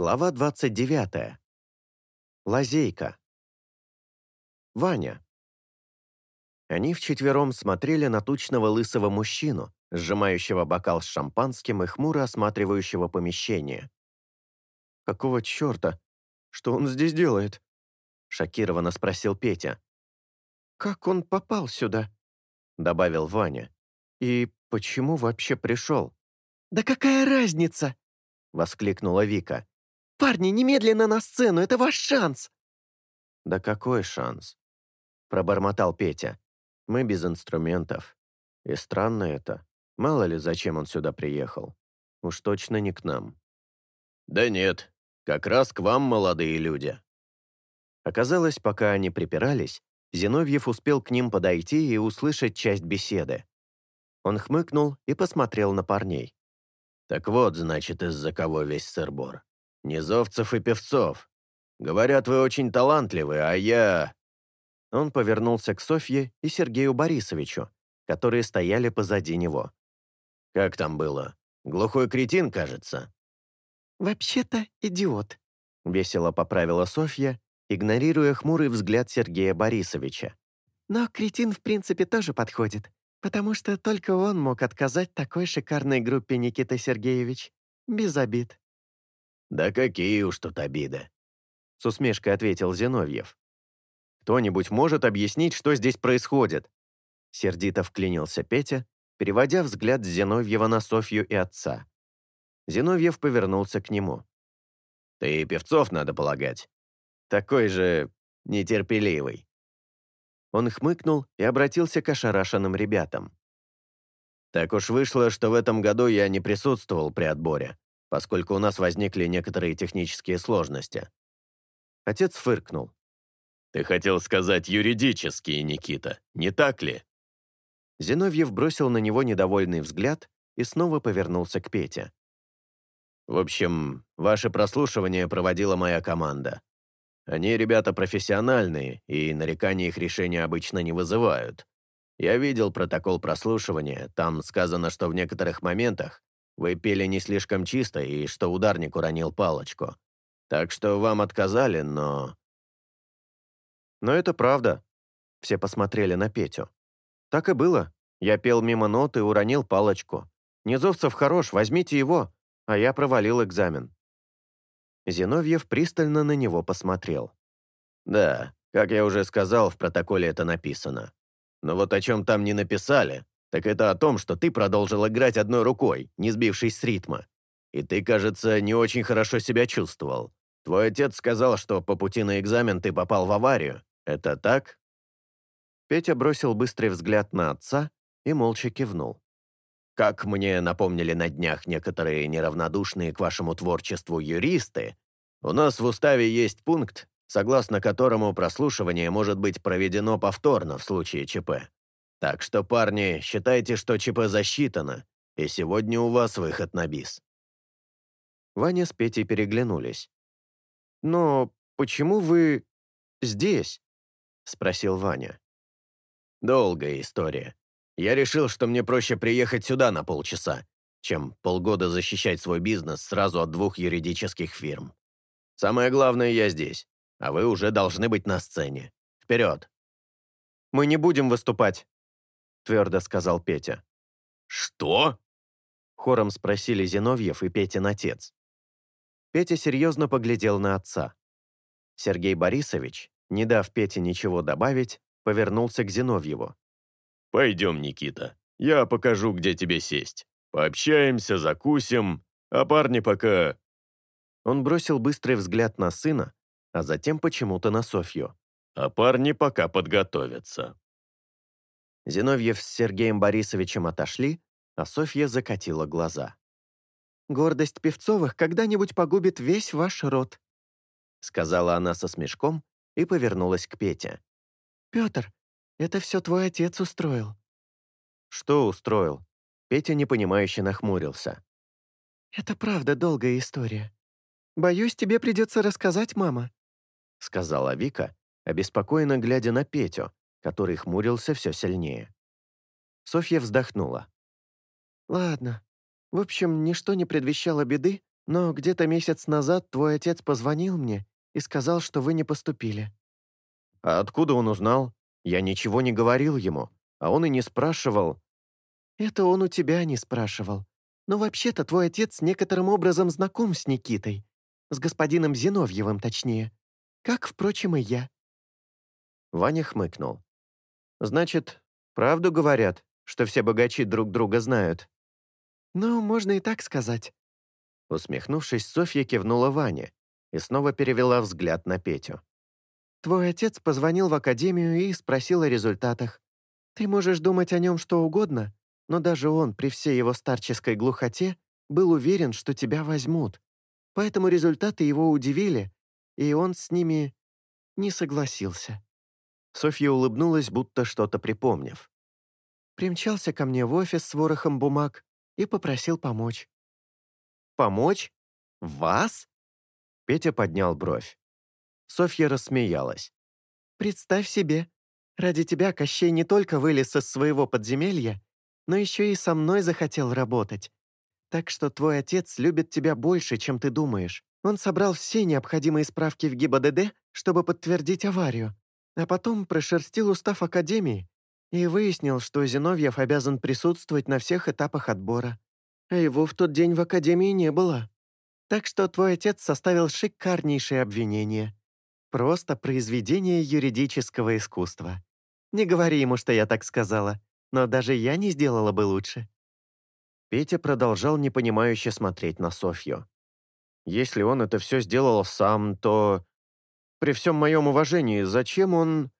Глава 29. Лазейка. Ваня. Они вчетвером смотрели на тучного лысого мужчину, сжимающего бокал с шампанским и хмуро осматривающего помещение. «Какого черта? Что он здесь делает?» — шокированно спросил Петя. «Как он попал сюда?» — добавил Ваня. «И почему вообще пришел?» «Да какая разница?» — воскликнула Вика. «Парни, немедленно на сцену, это ваш шанс!» «Да какой шанс?» — пробормотал Петя. «Мы без инструментов. И странно это. Мало ли, зачем он сюда приехал. Уж точно не к нам». «Да нет, как раз к вам, молодые люди». Оказалось, пока они припирались, Зиновьев успел к ним подойти и услышать часть беседы. Он хмыкнул и посмотрел на парней. «Так вот, значит, из-за кого весь сырбор. Низовцев и певцов. Говорят, вы очень талантливы, а я...» Он повернулся к Софье и Сергею Борисовичу, которые стояли позади него. «Как там было? Глухой кретин, кажется?» «Вообще-то идиот», — весело поправила Софья, игнорируя хмурый взгляд Сергея Борисовича. «Но кретин, в принципе, тоже подходит, потому что только он мог отказать такой шикарной группе, Никита Сергеевич. Без обид». «Да какие уж тут обиды!» С усмешкой ответил Зиновьев. «Кто-нибудь может объяснить, что здесь происходит?» Сердито вклинился Петя, переводя взгляд Зиновьева на Софью и отца. Зиновьев повернулся к нему. «Ты певцов, надо полагать. Такой же нетерпеливый». Он хмыкнул и обратился к ошарашенным ребятам. «Так уж вышло, что в этом году я не присутствовал при отборе поскольку у нас возникли некоторые технические сложности. Отец фыркнул. «Ты хотел сказать юридические, Никита, не так ли?» Зиновьев бросил на него недовольный взгляд и снова повернулся к Пете. «В общем, ваше прослушивание проводила моя команда. Они ребята профессиональные, и нарекания их решения обычно не вызывают. Я видел протокол прослушивания, там сказано, что в некоторых моментах вы пели не слишком чисто, и что ударник уронил палочку. Так что вам отказали, но...» «Но это правда». Все посмотрели на Петю. «Так и было. Я пел мимо ноты и уронил палочку. Низовцев хорош, возьмите его, а я провалил экзамен». Зиновьев пристально на него посмотрел. «Да, как я уже сказал, в протоколе это написано. Но вот о чем там не написали, так это о том, что ты продолжил играть одной рукой, не сбившись с ритма. И ты, кажется, не очень хорошо себя чувствовал. Твой отец сказал, что по пути на экзамен ты попал в аварию. Это так?» Петя бросил быстрый взгляд на отца и молча кивнул. «Как мне напомнили на днях некоторые неравнодушные к вашему творчеству юристы, у нас в уставе есть пункт, согласно которому прослушивание может быть проведено повторно в случае ЧП. Так что, парни, считайте, что ЧП засчитано, и сегодня у вас выход на бис». Ваня с Петей переглянулись. «Но почему вы здесь?» — спросил Ваня. «Долгая история. Я решил, что мне проще приехать сюда на полчаса, чем полгода защищать свой бизнес сразу от двух юридических фирм. Самое главное, я здесь, а вы уже должны быть на сцене. Вперед!» «Мы не будем выступать», твердо сказал Петя. «Что?» Хором спросили Зиновьев и Петин отец. Петя серьезно поглядел на отца. Сергей Борисович, не дав Пете ничего добавить, повернулся к Зиновьеву. «Пойдем, Никита, я покажу, где тебе сесть. Пообщаемся, закусим, а парни пока...» Он бросил быстрый взгляд на сына, а затем почему-то на Софью. «А парни пока подготовятся». Зиновьев с Сергеем Борисовичем отошли, а Софья закатила глаза. «Гордость Певцовых когда-нибудь погубит весь ваш род», сказала она со смешком и повернулась к Пете. «Петр, это все твой отец устроил». «Что устроил?» Петя непонимающе нахмурился. «Это правда долгая история. Боюсь, тебе придется рассказать, мама», сказала Вика, обеспокоенно глядя на Петю, который хмурился все сильнее. Софья вздохнула. «Ладно. В общем, ничто не предвещало беды, Но где-то месяц назад твой отец позвонил мне и сказал, что вы не поступили». «А откуда он узнал? Я ничего не говорил ему, а он и не спрашивал». «Это он у тебя не спрашивал. Но вообще-то твой отец некоторым образом знаком с Никитой. С господином Зиновьевым, точнее. Как, впрочем, и я». Ваня хмыкнул. «Значит, правду говорят, что все богачи друг друга знают?» «Ну, можно и так сказать». Усмехнувшись, Софья кивнула Ване и снова перевела взгляд на Петю. «Твой отец позвонил в академию и спросил о результатах. Ты можешь думать о нем что угодно, но даже он, при всей его старческой глухоте, был уверен, что тебя возьмут. Поэтому результаты его удивили, и он с ними не согласился». Софья улыбнулась, будто что-то припомнив. Примчался ко мне в офис с ворохом бумаг и попросил помочь. «Помочь? Вас?» Петя поднял бровь. Софья рассмеялась. «Представь себе, ради тебя Кощей не только вылез из своего подземелья, но еще и со мной захотел работать. Так что твой отец любит тебя больше, чем ты думаешь. Он собрал все необходимые справки в ГИБДД, чтобы подтвердить аварию, а потом прошерстил устав Академии и выяснил, что Зиновьев обязан присутствовать на всех этапах отбора. А его в тот день в Академии не было. Так что твой отец составил шикарнейшее обвинение. Просто произведение юридического искусства. Не говори ему, что я так сказала, но даже я не сделала бы лучше». Петя продолжал непонимающе смотреть на Софью. «Если он это все сделал сам, то... При всем моем уважении, зачем он...»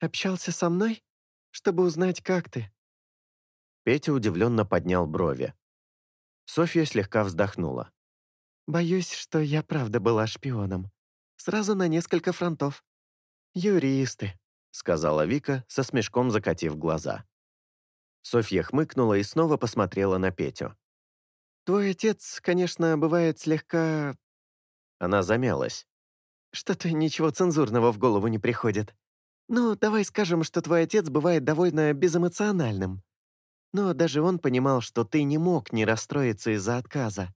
«Общался со мной, чтобы узнать, как ты». Петя удивленно поднял брови. Софья слегка вздохнула. «Боюсь, что я правда была шпионом. Сразу на несколько фронтов. Юристы», — сказала Вика, со смешком закатив глаза. Софья хмыкнула и снова посмотрела на Петю. «Твой отец, конечно, бывает слегка...» Она замялась. «Что-то ничего цензурного в голову не приходит. Ну, давай скажем, что твой отец бывает довольно безэмоциональным. Но даже он понимал, что ты не мог не расстроиться из-за отказа.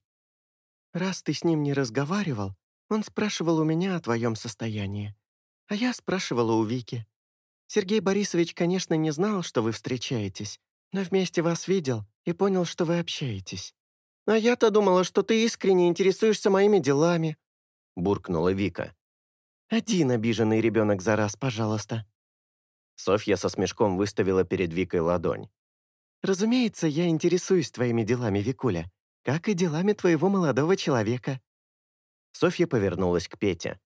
Раз ты с ним не разговаривал, он спрашивал у меня о твоем состоянии. А я спрашивала у Вики. Сергей Борисович, конечно, не знал, что вы встречаетесь, но вместе вас видел и понял, что вы общаетесь. А я-то думала, что ты искренне интересуешься моими делами», — буркнула Вика. «Один обиженный ребенок за раз, пожалуйста». Софья со смешком выставила перед Викой ладонь. «Разумеется, я интересуюсь твоими делами, Викуля, как и делами твоего молодого человека». Софья повернулась к Пете.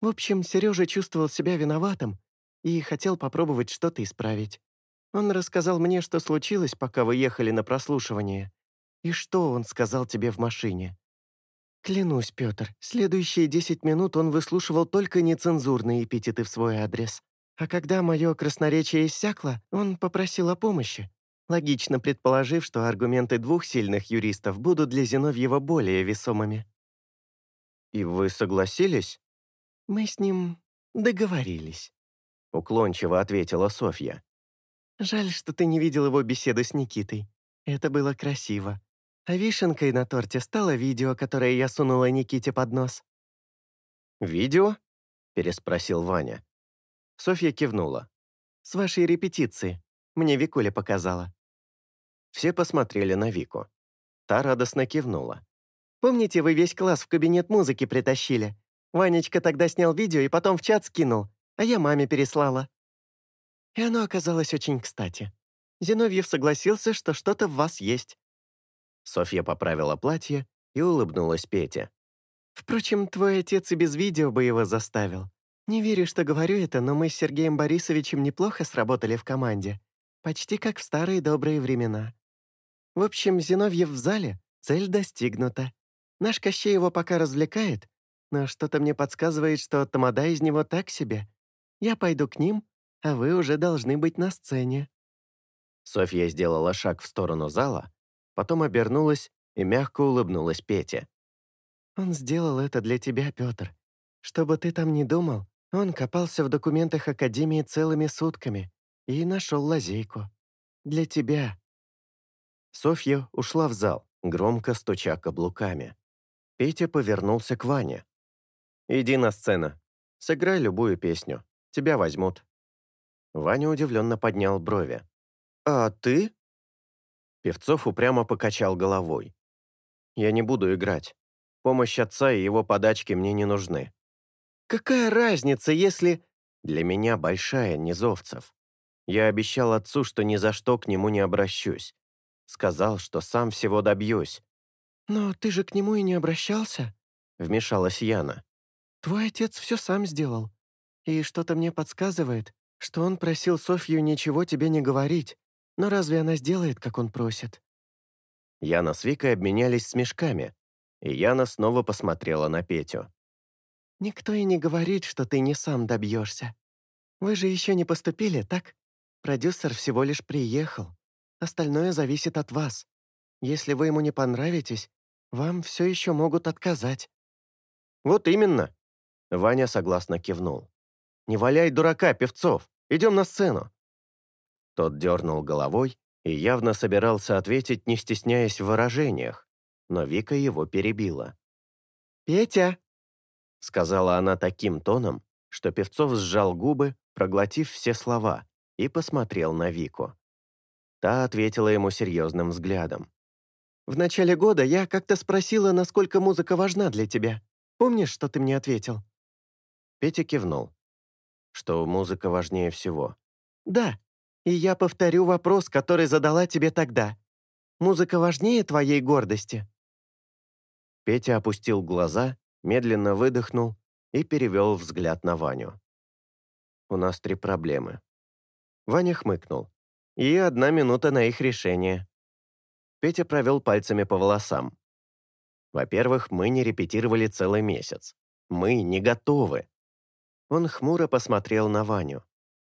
«В общем, Сережа чувствовал себя виноватым и хотел попробовать что-то исправить. Он рассказал мне, что случилось, пока вы ехали на прослушивание, и что он сказал тебе в машине. Клянусь, Петр, следующие десять минут он выслушивал только нецензурные эпитеты в свой адрес. А когда мое красноречие иссякло, он попросил о помощи, логично предположив, что аргументы двух сильных юристов будут для Зиновьева более весомыми. «И вы согласились?» «Мы с ним договорились», — уклончиво ответила Софья. Жаль, что ты не видел его беседу с Никитой. Это было красиво. А вишенкой на торте стало видео, которое я сунула Никите под нос. «Видео?» — переспросил Ваня. Софья кивнула. «С вашей репетиции. Мне Викуля показала». Все посмотрели на Вику. Та радостно кивнула. «Помните, вы весь класс в кабинет музыки притащили? Ванечка тогда снял видео и потом в чат скинул, а я маме переслала. И оно оказалось очень кстати. Зиновьев согласился, что что-то в вас есть. Софья поправила платье и улыбнулась Пете. «Впрочем, твой отец и без видео бы его заставил. Не верю, что говорю это, но мы с Сергеем Борисовичем неплохо сработали в команде. Почти как в старые добрые времена. В общем, Зиновьев в зале, цель достигнута. Наш Кощей его пока развлекает, но что-то мне подсказывает, что тамада из него так себе. Я пойду к ним, а вы уже должны быть на сцене». Софья сделала шаг в сторону зала, потом обернулась и мягко улыбнулась Пете. «Он сделал это для тебя, Петр. Что бы ты там ни думал, он копался в документах Академии целыми сутками и нашел лазейку. Для тебя». Софья ушла в зал, громко стуча каблуками. Петя повернулся к Ване. «Иди на сцену. Сыграй любую песню. Тебя возьмут». Ваня удивленно поднял брови. «А ты?» Певцов упрямо покачал головой. «Я не буду играть. Помощь отца и его подачки мне не нужны». «Какая разница, если...» «Для меня большая, Низовцев. Я обещал отцу, что ни за что к нему не обращусь. Сказал, что сам всего добьюсь». «Но ты же к нему и не обращался?» — вмешалась Яна. «Твой отец все сам сделал. И что-то мне подсказывает, что он просил Софью ничего тебе не говорить. Но разве она сделает, как он просит?» Яна с Викой обменялись смешками, и Яна снова посмотрела на Петю. «Никто и не говорит, что ты не сам добьешься. Вы же еще не поступили, так? Продюсер всего лишь приехал. Остальное зависит от вас. Если вы ему не понравитесь, вам все еще могут отказать». «Вот именно!» Ваня согласно кивнул. «Не валяй дурака, Певцов! Идем на сцену!» Тот дернул головой и явно собирался ответить, не стесняясь в выражениях, но Вика его перебила. «Петя!» — сказала она таким тоном, что Певцов сжал губы, проглотив все слова, и посмотрел на Вику. Та ответила ему серьезным взглядом. «В начале года я как-то спросила, насколько музыка важна для тебя. Помнишь, что ты мне ответил?» Петя кивнул. Что музыка важнее всего. «Да, и я повторю вопрос, который задала тебе тогда. Музыка важнее твоей гордости?» Петя опустил глаза, медленно выдохнул и перевел взгляд на Ваню. «У нас три проблемы». Ваня хмыкнул. «И одна минута на их решение». Петя провел пальцами по волосам. «Во-первых, мы не репетировали целый месяц. Мы не готовы». Он хмуро посмотрел на Ваню.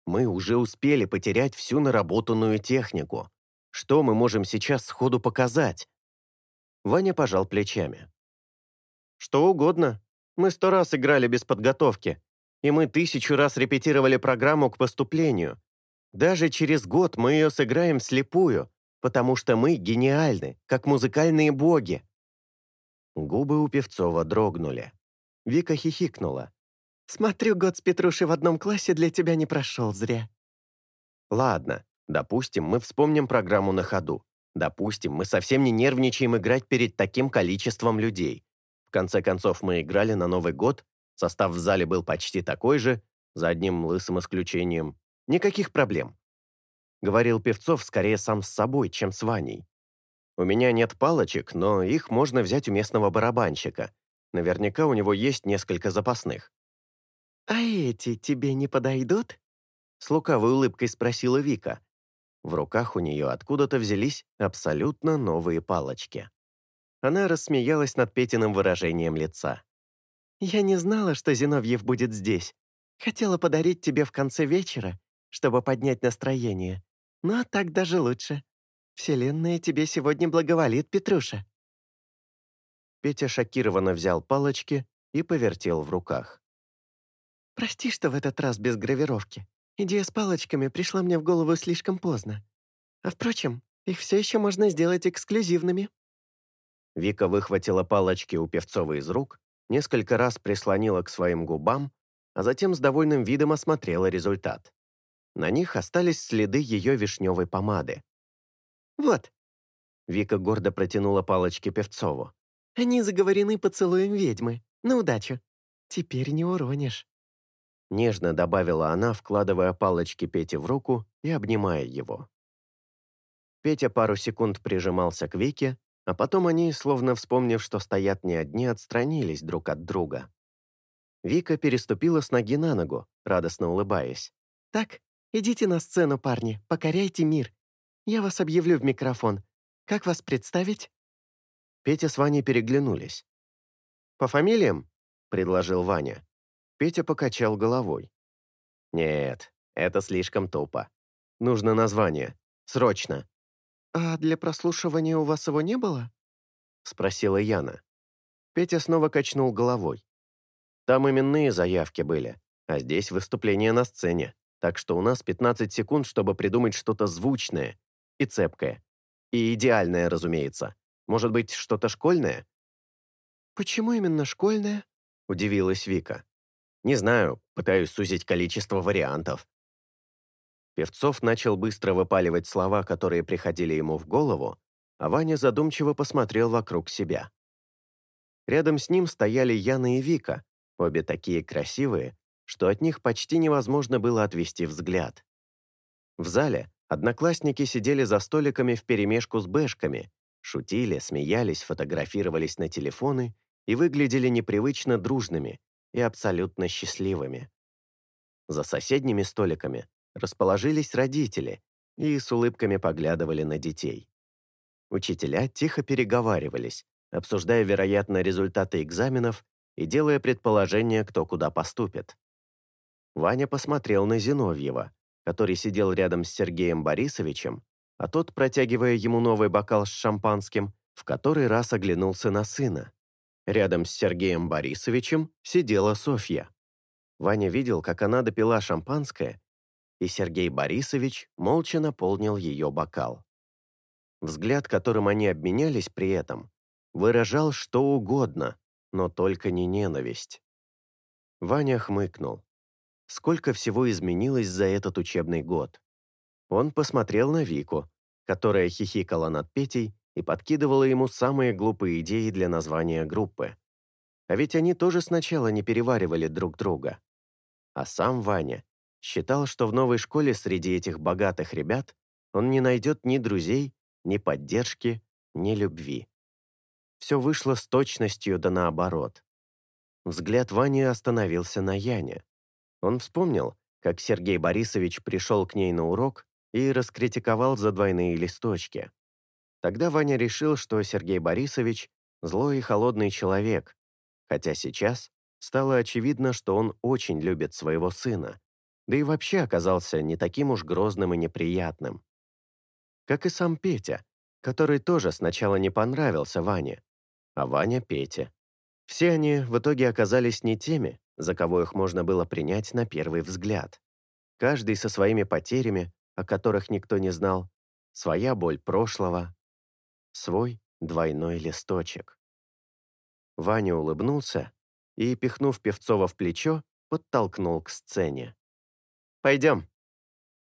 «Мы уже успели потерять всю наработанную технику. Что мы можем сейчас сходу показать?» Ваня пожал плечами. «Что угодно. Мы сто раз играли без подготовки, и мы тысячу раз репетировали программу к поступлению. Даже через год мы ее сыграем слепую, потому что мы гениальны, как музыкальные боги». Губы у Певцова дрогнули. Вика хихикнула. «Смотрю, год с Петрушей в одном классе для тебя не прошел зря». «Ладно, допустим, мы вспомним программу на ходу. Допустим, мы совсем не нервничаем играть перед таким количеством людей. В конце концов, мы играли на Новый год, состав в зале был почти такой же, за одним лысым исключением. Никаких проблем. Говорил Певцов скорее сам с собой, чем с Ваней. У меня нет палочек, но их можно взять у местного барабанщика. Наверняка у него есть несколько запасных. «А эти тебе не подойдут?» С лукавой улыбкой спросила Вика. В руках у нее откуда-то взялись абсолютно новые палочки. Она рассмеялась над Петиным выражением лица. «Я не знала, что Зиновьев будет здесь. Хотела подарить тебе в конце вечера, чтобы поднять настроение. Но так даже лучше. Вселенная тебе сегодня благоволит, Петруша». Петя шокированно взял палочки и повертел в руках. «Прости, что в этот раз без гравировки. Идея с палочками пришла мне в голову слишком поздно. А впрочем, их все еще можно сделать эксклюзивными». Вика выхватила палочки у Певцова из рук, несколько раз прислонила к своим губам, а затем с довольным видом осмотрела результат. На них остались следы ее вишневой помады. «Вот». Вика гордо протянула палочки Певцову. «Они заговорены поцелуем ведьмы. На удачу. Теперь не уронишь». Нежно добавила она, вкладывая палочки Пете в руку и обнимая его. Петя пару секунд прижимался к Вике, а потом они, словно вспомнив, что стоят не одни, отстранились друг от друга. Вика переступила с ноги на ногу, радостно улыбаясь. «Так, идите на сцену, парни, покоряйте мир. Я вас объявлю в микрофон. Как вас представить?» Петя с Ваней переглянулись. «По фамилиям?» — предложил Ваня. Петя покачал головой. «Нет, это слишком тупо. Нужно название. Срочно!» «А для прослушивания у вас его не было?» — спросила Яна. Петя снова качнул головой. «Там именные заявки были, а здесь выступление на сцене, так что у нас 15 секунд, чтобы придумать что-то звучное и цепкое. И идеальное, разумеется. Может быть, что-то школьное?» «Почему именно школьная?» — удивилась Вика. «Не знаю, пытаюсь сузить количество вариантов». Певцов начал быстро выпаливать слова, которые приходили ему в голову, а Ваня задумчиво посмотрел вокруг себя. Рядом с ним стояли Яна и Вика, обе такие красивые, что от них почти невозможно было отвести взгляд. В зале одноклассники сидели за столиками вперемешку с бэшками, шутили, смеялись, фотографировались на телефоны и выглядели непривычно дружными и абсолютно счастливыми. За соседними столиками расположились родители и с улыбками поглядывали на детей. Учителя тихо переговаривались, обсуждая, вероятно, результаты экзаменов и делая предположение, кто куда поступит. Ваня посмотрел на Зиновьева, который сидел рядом с Сергеем Борисовичем, а тот, протягивая ему новый бокал с шампанским, в который раз оглянулся на сына. Рядом с Сергеем Борисовичем сидела Софья. Ваня видел, как она допила шампанское, и Сергей Борисович молча наполнил ее бокал. Взгляд, которым они обменялись при этом, выражал что угодно, но только не ненависть. Ваня хмыкнул. Сколько всего изменилось за этот учебный год. Он посмотрел на Вику, которая хихикала над Петей и подкидывала ему самые глупые идеи для названия группы. А ведь они тоже сначала не переваривали друг друга. А сам Ваня считал, что в новой школе среди этих богатых ребят он не найдет ни друзей, ни поддержки, ни любви. Все вышло с точностью да наоборот. Взгляд Вани остановился на Яне. Он вспомнил, как Сергей Борисович пришел к ней на урок и раскритиковал за двойные листочки. Тогда Ваня решил, что Сергей Борисович – злой и холодный человек, хотя сейчас стало очевидно, что он очень любит своего сына, да и вообще оказался не таким уж грозным и неприятным. Как и сам Петя, который тоже сначала не понравился Ване, а Ваня – Пете. Все они в итоге оказались не теми, за кого их можно было принять на первый взгляд. Каждый со своими потерями, о которых никто не знал, своя боль прошлого, свой двойной листочек. Ваня улыбнулся и, пихнув Певцова в плечо, подтолкнул к сцене. «Пойдем».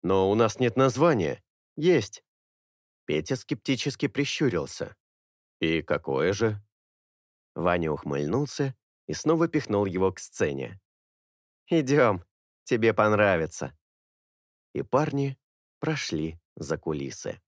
«Но у нас нет названия». «Есть». Петя скептически прищурился. «И какое же?» Ваня ухмыльнулся и снова пихнул его к сцене. «Идем, тебе понравится». И парни прошли за кулисы.